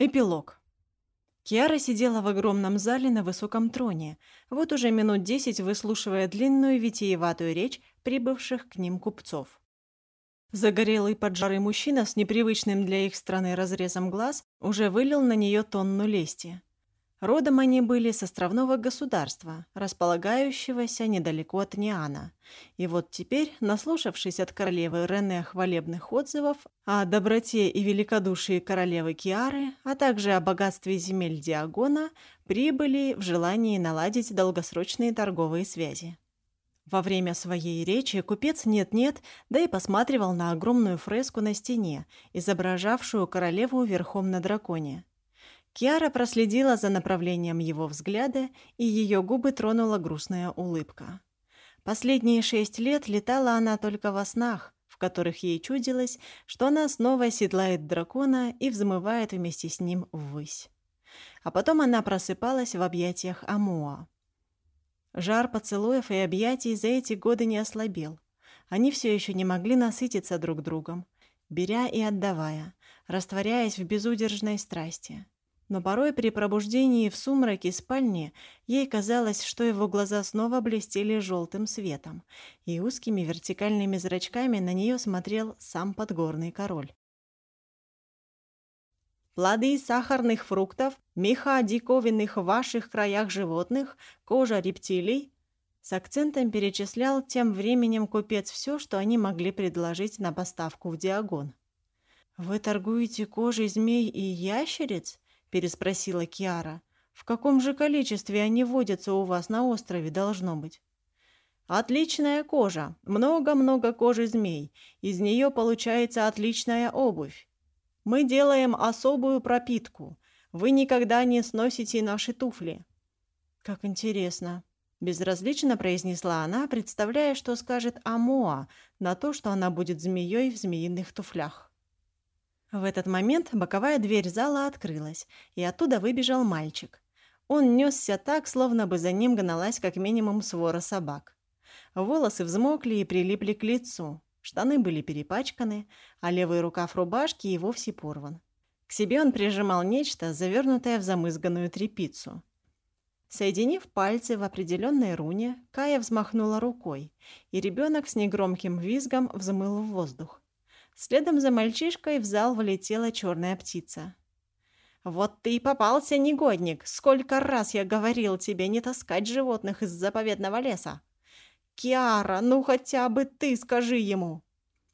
Эпилог. Киара сидела в огромном зале на высоком троне, вот уже минут десять выслушивая длинную витиеватую речь прибывших к ним купцов. Загорелый поджарый мужчина с непривычным для их страны разрезом глаз уже вылил на нее тонну лести. Родом они были с островного государства, располагающегося недалеко от Ниана. И вот теперь, наслушавшись от королевы Рене хвалебных отзывов о доброте и великодушии королевы Киары, а также о богатстве земель Диагона, прибыли в желании наладить долгосрочные торговые связи. Во время своей речи купец нет-нет, да и посматривал на огромную фреску на стене, изображавшую королеву верхом на драконе. Киара проследила за направлением его взгляда, и ее губы тронула грустная улыбка. Последние шесть лет летала она только во снах, в которых ей чудилось, что она снова седлает дракона и взмывает вместе с ним ввысь. А потом она просыпалась в объятиях Амуа. Жар поцелуев и объятий за эти годы не ослабел. Они все еще не могли насытиться друг другом, беря и отдавая, растворяясь в безудержной страсти. Но порой при пробуждении в сумраке спальни ей казалось, что его глаза снова блестели желтым светом, и узкими вертикальными зрачками на нее смотрел сам подгорный король. Плоды сахарных фруктов, меха диковинных в ваших краях животных, кожа рептилий. С акцентом перечислял тем временем купец все, что они могли предложить на поставку в Диагон. «Вы торгуете кожей змей и ящериц?» Переспросила Киара. «В каком же количестве они водятся у вас на острове, должно быть?» «Отличная кожа. Много-много кожи змей. Из нее получается отличная обувь. Мы делаем особую пропитку. Вы никогда не сносите наши туфли». «Как интересно», — безразлично произнесла она, представляя, что скажет Амоа на то, что она будет змеей в змеиных туфлях. В этот момент боковая дверь зала открылась, и оттуда выбежал мальчик. Он несся так, словно бы за ним гналась как минимум свора собак. Волосы взмокли и прилипли к лицу, штаны были перепачканы, а левый рукав рубашки и вовсе порван. К себе он прижимал нечто, завернутое в замызганную тряпицу. Соединив пальцы в определенной руне, Кая взмахнула рукой, и ребенок с негромким визгом взмыл в воздух. Следом за мальчишкой в зал влетела черная птица. «Вот ты и попался, негодник! Сколько раз я говорил тебе не таскать животных из заповедного леса!» «Киара, ну хотя бы ты скажи ему!»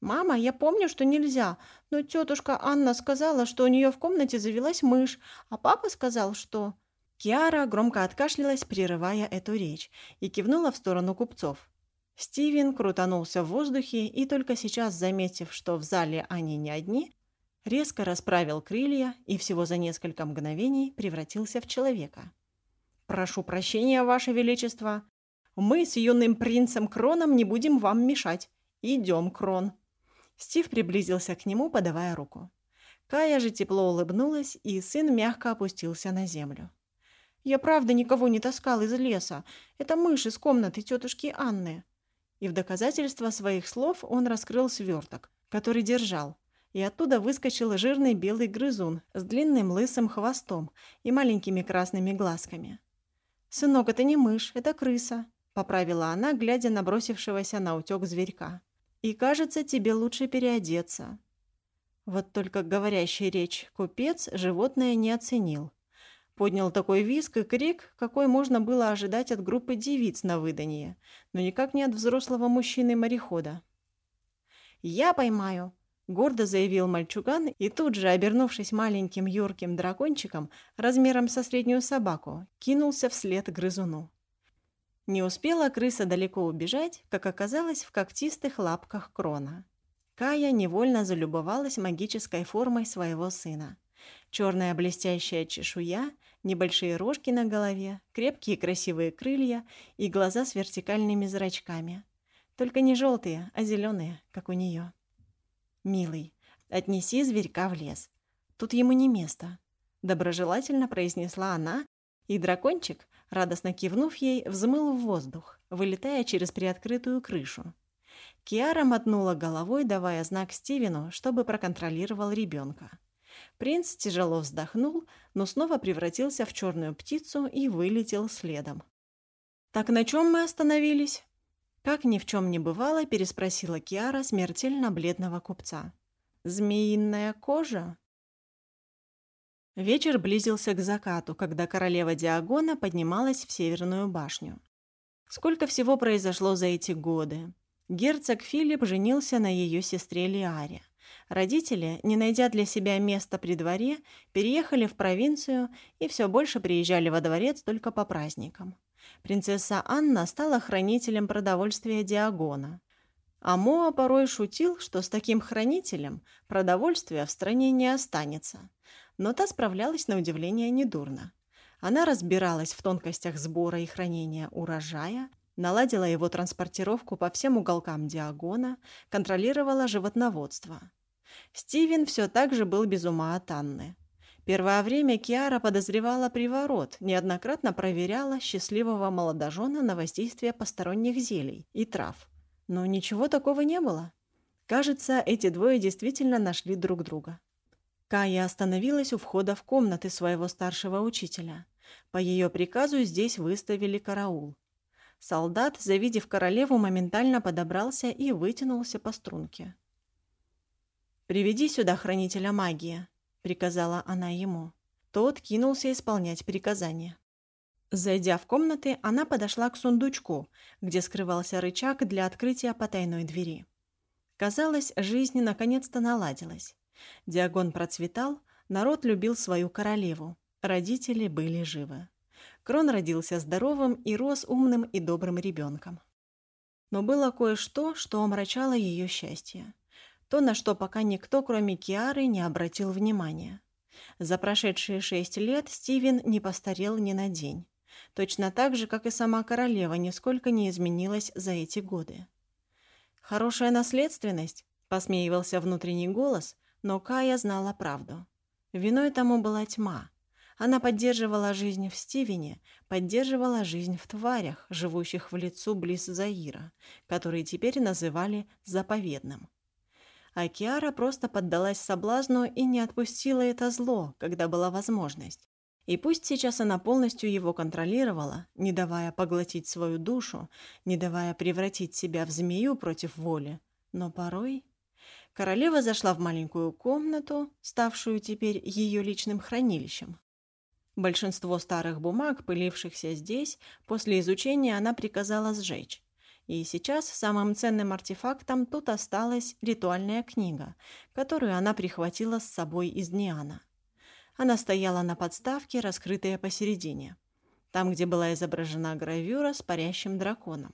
«Мама, я помню, что нельзя, но тетушка Анна сказала, что у нее в комнате завелась мышь, а папа сказал, что...» Киара громко откашлялась, прерывая эту речь, и кивнула в сторону купцов. Стивен крутанулся в воздухе и только сейчас, заметив, что в зале они не одни, резко расправил крылья и всего за несколько мгновений превратился в человека. «Прошу прощения, Ваше Величество. Мы с юным принцем Кроном не будем вам мешать. Идем, Крон». Стив приблизился к нему, подавая руку. Кая же тепло улыбнулась, и сын мягко опустился на землю. «Я правда никого не таскал из леса. Это мышь из комнаты тетушки Анны. И в доказательство своих слов он раскрыл сверток, который держал, и оттуда выскочил жирный белый грызун с длинным лысым хвостом и маленькими красными глазками. «Сынок, это не мышь, это крыса», — поправила она, глядя на бросившегося на утек зверька. «И кажется, тебе лучше переодеться». Вот только говорящий речь купец животное не оценил. Поднял такой виск и крик, какой можно было ожидать от группы девиц на выданье, но никак не от взрослого мужчины-морехода. «Я поймаю!» – гордо заявил мальчуган и тут же, обернувшись маленьким юрким дракончиком размером со среднюю собаку, кинулся вслед грызуну. Не успела крыса далеко убежать, как оказалось в когтистых лапках крона. Кая невольно залюбовалась магической формой своего сына. Черная блестящая чешуя, небольшие рожки на голове, крепкие красивые крылья и глаза с вертикальными зрачками. Только не желтые, а зеленые, как у нее. «Милый, отнеси зверька в лес. Тут ему не место», — доброжелательно произнесла она, и дракончик, радостно кивнув ей, взмыл в воздух, вылетая через приоткрытую крышу. Киара мотнула головой, давая знак Стивену, чтобы проконтролировал ребенка. Принц тяжело вздохнул, но снова превратился в черную птицу и вылетел следом. «Так на чем мы остановились?» Как ни в чем не бывало, переспросила Киара смертельно бледного купца. «Змеиная кожа?» Вечер близился к закату, когда королева Диагона поднималась в Северную башню. Сколько всего произошло за эти годы. Герцог Филипп женился на ее сестре Лиаре. Родители, не найдя для себя места при дворе, переехали в провинцию и все больше приезжали во дворец только по праздникам. Принцесса Анна стала хранителем продовольствия Диагона. А Моа порой шутил, что с таким хранителем продовольствия в стране не останется. Но та справлялась на удивление недурно. Она разбиралась в тонкостях сбора и хранения урожая, наладила его транспортировку по всем уголкам Диагона, контролировала животноводство. Стивен все так же был без ума от Анны. Первое время Киара подозревала приворот, неоднократно проверяла счастливого молодожена на воздействие посторонних зелий и трав. Но ничего такого не было. Кажется, эти двое действительно нашли друг друга. Кая остановилась у входа в комнаты своего старшего учителя. По ее приказу здесь выставили караул. Солдат, завидев королеву, моментально подобрался и вытянулся по струнке. «Приведи сюда хранителя магии», — приказала она ему. Тот кинулся исполнять приказание. Зайдя в комнаты, она подошла к сундучку, где скрывался рычаг для открытия потайной двери. Казалось, жизнь наконец-то наладилась. Диагон процветал, народ любил свою королеву, родители были живы. Крон родился здоровым и рос умным и добрым ребенком. Но было кое-что, что омрачало ее счастье то, на что пока никто, кроме Киары, не обратил внимания. За прошедшие шесть лет Стивен не постарел ни на день. Точно так же, как и сама королева, нисколько не изменилась за эти годы. «Хорошая наследственность», — посмеивался внутренний голос, но Кая знала правду. Виной тому была тьма. Она поддерживала жизнь в Стивене, поддерживала жизнь в тварях, живущих в лицу близ Заира, которые теперь называли «заповедным». А Киара просто поддалась соблазну и не отпустила это зло, когда была возможность. И пусть сейчас она полностью его контролировала, не давая поглотить свою душу, не давая превратить себя в змею против воли, но порой... Королева зашла в маленькую комнату, ставшую теперь ее личным хранилищем. Большинство старых бумаг, пылившихся здесь, после изучения она приказала сжечь. И сейчас самым ценным артефактом тут осталась ритуальная книга, которую она прихватила с собой из Ниана. Она стояла на подставке, раскрытая посередине, там, где была изображена гравюра с парящим драконом.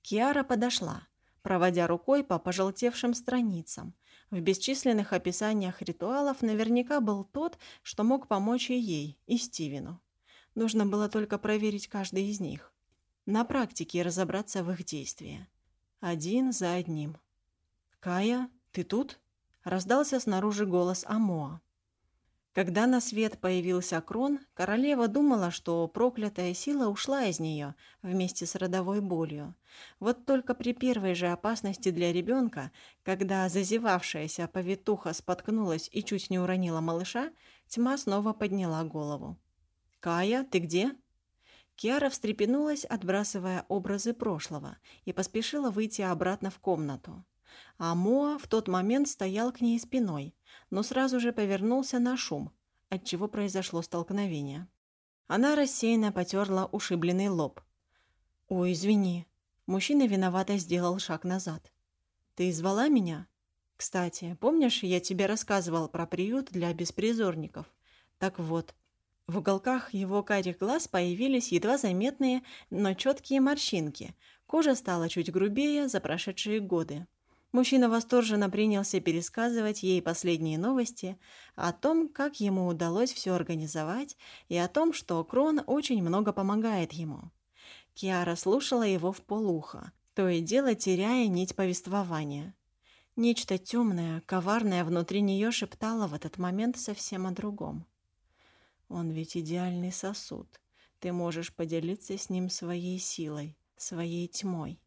Киара подошла, проводя рукой по пожелтевшим страницам. В бесчисленных описаниях ритуалов наверняка был тот, что мог помочь и ей, и Стивену. Нужно было только проверить каждый из них на практике разобраться в их действии. Один за одним. «Кая, ты тут?» – раздался снаружи голос Амоа. Когда на свет появился Крон, королева думала, что проклятая сила ушла из нее вместе с родовой болью. Вот только при первой же опасности для ребенка, когда зазевавшаяся повитуха споткнулась и чуть не уронила малыша, тьма снова подняла голову. «Кая, ты где?» Киара встрепенулась, отбрасывая образы прошлого, и поспешила выйти обратно в комнату. А Моа в тот момент стоял к ней спиной, но сразу же повернулся на шум, отчего произошло столкновение. Она рассеянно потерла ушибленный лоб. «Ой, извини». Мужчина виновато сделал шаг назад. «Ты звала меня?» «Кстати, помнишь, я тебе рассказывал про приют для беспризорников? Так вот, в уголках его карих глаз появились едва заметные, но четкие морщинки. Кожа стала чуть грубее за прошедшие годы. Мужчина восторженно принялся пересказывать ей последние новости о том, как ему удалось все организовать, и о том, что Крон очень много помогает ему. Киара слушала его в полухо, то и дело теряя нить повествования. Нечто темное, коварное внутри нее шептало в этот момент совсем о другом. Он ведь идеальный сосуд. Ты можешь поделиться с ним своей силой, своей тьмой,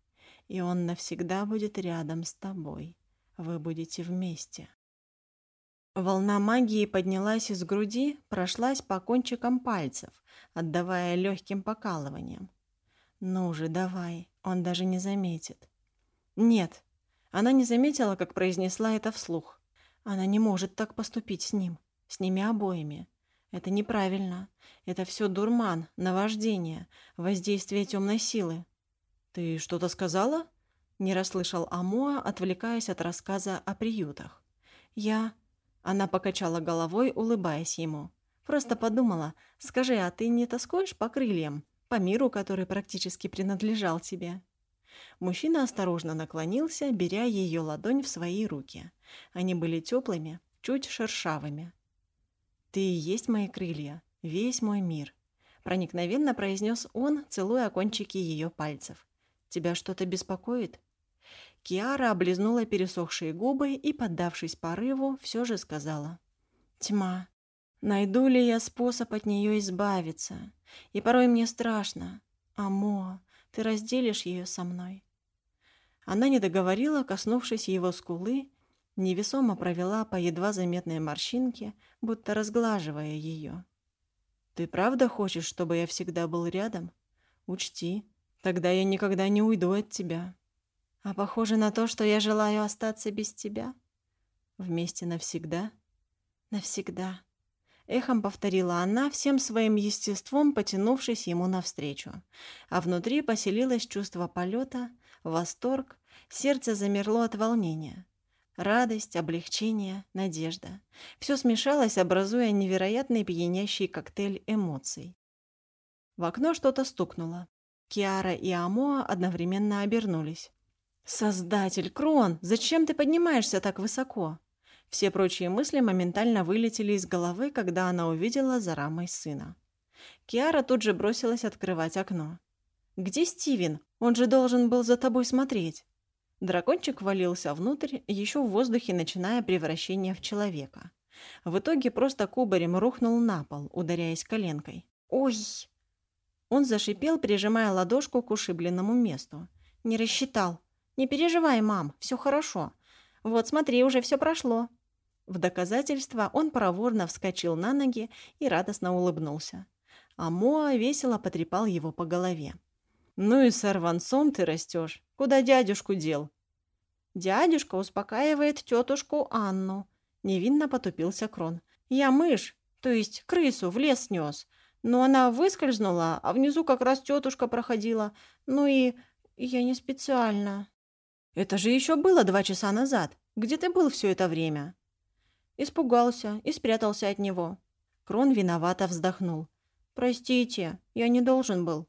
и он навсегда будет рядом с тобой. Вы будете вместе. Волна магии поднялась из груди, прошлась по кончикам пальцев, отдавая легким покалыванием. «Ну же, давай, он даже не заметит». «Нет». Она не заметила, как произнесла это вслух. Она не может так поступить с ним, с ними обоими. Это неправильно. Это все дурман, наваждение, воздействие темной силы. «Ты что-то сказала?» Не расслышал Амоа, отвлекаясь от рассказа о приютах. «Я...» Она покачала головой, улыбаясь ему. «Просто подумала, скажи, а ты не тоскуешь по крыльям, по миру, который практически принадлежал тебе?» Мужчина осторожно наклонился, беря ее ладонь в свои руки. Они были теплыми, чуть шершавыми. «Ты и есть мои крылья, весь мой мир», — проникновенно произнес он, целуя кончики ее пальцев. «Тебя что-то беспокоит?» Киара облизнула пересохшие губы и, поддавшись порыву, все же сказала. «Тьма. Найду ли я способ от нее избавиться? И порой мне страшно. Амо, ты разделишь ее со мной?» Она не договорила, коснувшись его скулы, невесомо провела по едва заметной морщинке, будто разглаживая ее. «Ты правда хочешь, чтобы я всегда был рядом? Учти, тогда я никогда не уйду от тебя». А похоже на то, что я желаю остаться без тебя. Вместе навсегда? Навсегда. Эхом повторила она, всем своим естеством потянувшись ему навстречу. А внутри поселилось чувство полета, восторг, сердце замерло от волнения. Радость, облегчение, надежда. Все смешалось, образуя невероятный пьянящий коктейль эмоций. В окно что-то стукнуло. Киара и Амоа одновременно обернулись. «Создатель, Крон, зачем ты поднимаешься так высоко?» Все прочие мысли моментально вылетели из головы, когда она увидела за рамой сына. Киара тут же бросилась открывать окно. «Где Стивен? Он же должен был за тобой смотреть». Дракончик валился внутрь, еще в воздухе начиная превращение в человека. В итоге просто кубарем рухнул на пол, ударяясь коленкой. «Ой!» Он зашипел, прижимая ладошку к ушибленному месту. «Не рассчитал. «Не переживай, мам, все хорошо. Вот смотри, уже все прошло». В доказательство он проворно вскочил на ноги и радостно улыбнулся. А Моа весело потрепал его по голове. «Ну и сорванцом ты растешь. Куда дядюшку дел?» «Дядюшка успокаивает тетушку Анну», — невинно потупился Крон. «Я мышь, то есть крысу, в лес снес. Но она выскользнула, а внизу как раз тетушка проходила. Ну и я не специально». «Это же еще было два часа назад. Где ты был все это время?» Испугался и спрятался от него. Крон виновато вздохнул. «Простите, я не должен был».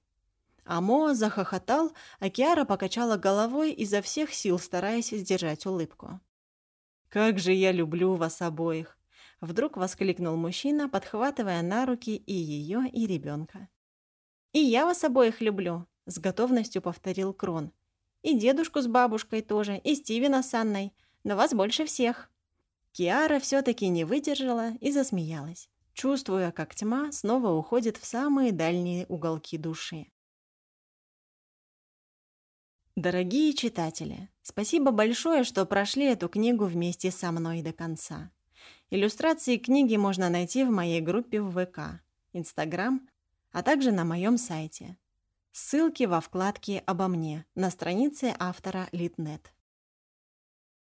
Амо захохотал, а Киара покачала головой изо всех сил, стараясь сдержать улыбку. «Как же я люблю вас обоих!» Вдруг воскликнул мужчина, подхватывая на руки и ее, и ребенка. «И я вас обоих люблю», — с готовностью повторил Крон. И дедушку с бабушкой тоже, и Стивена с Анной. Но вас больше всех». Киара все-таки не выдержала и засмеялась, чувствуя, как тьма снова уходит в самые дальние уголки души. Дорогие читатели, спасибо большое, что прошли эту книгу вместе со мной до конца. Иллюстрации книги можно найти в моей группе в ВК, Инстаграм, а также на моем сайте Ссылки во вкладке «Обо мне» на странице автора Литнет.